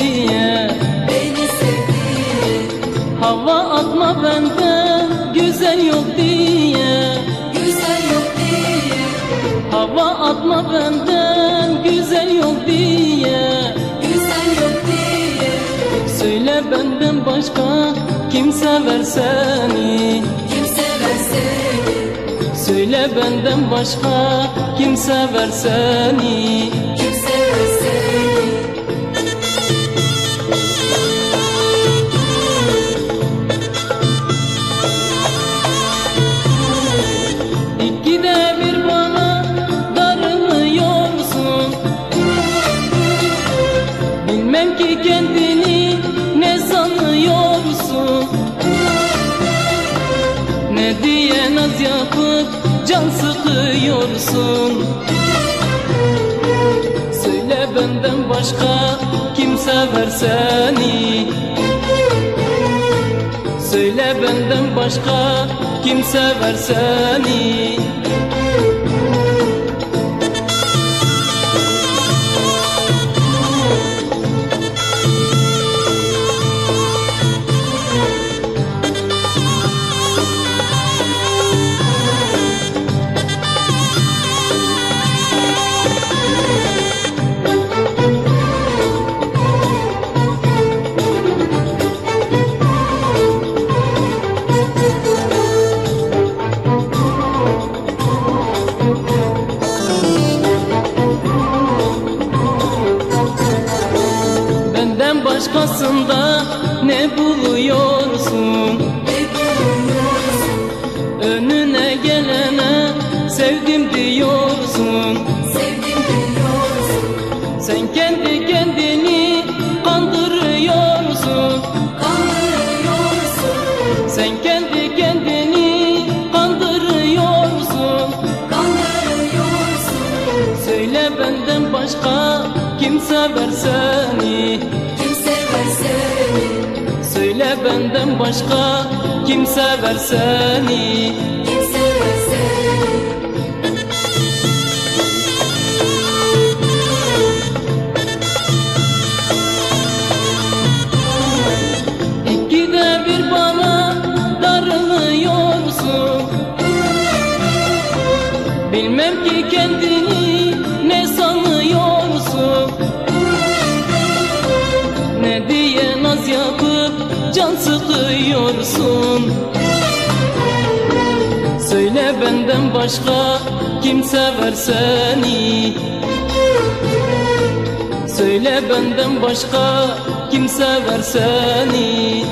diye Beni sevdi Hava atma benden güzel yok diye. Güzel yok diye. Hava atma benden güzel yok diye. Güzel yok diye. Söyle benden başka kim sever seni. Kim sever seni. Söyle benden başka kim sever seni. Kim sever Ne diye naz yapıp can sıkıyorsun. Söyle benden başka kim sever seni. Söyle benden başka kim sever seni ne buluyorsun Ne buluyorsun? Önüne gelene sevdim diyorsun Sevdim diyorsun. Sen kendi kendini kandırıyorsun Kandırıyorsun. Sen kendi kendini kandırıyorsun Kandırıyorsun. Söyle benden başka Kim sever seni? Söyle benden başka kim sever seni Kim sever seni? Sıkıyorsun Söyle benden başka kim sever seni. Söyle benden başka kim sever seni